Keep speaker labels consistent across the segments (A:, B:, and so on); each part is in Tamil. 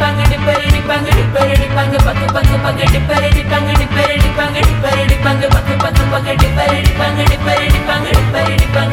A: பங்கடி பரடி பங்கடி பரடி பங்கு பக்கு பக்கு பங்கடி பரடி பங்கடி பரடி பங்கடி பரடி பங்கு பக்கு பக்கு பங்கடி பரடி பங்கடி பரடி பங்கடி பரடி பங்கு.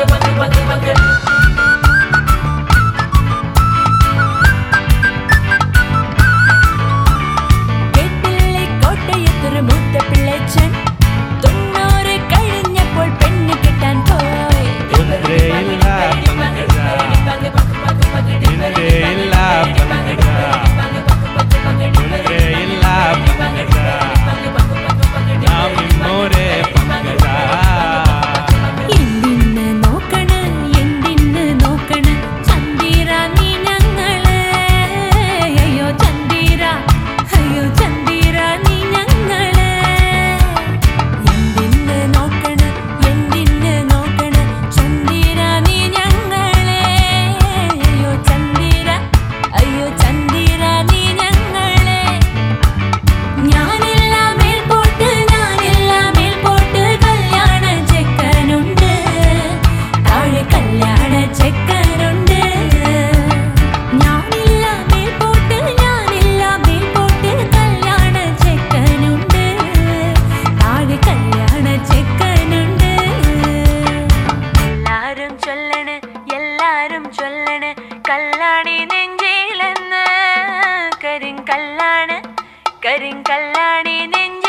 A: നെഞ്ചിലെന്ന്. കരിങ്കല്ലാണ് കരിങ്കല്ലാണി നെഞ്ചി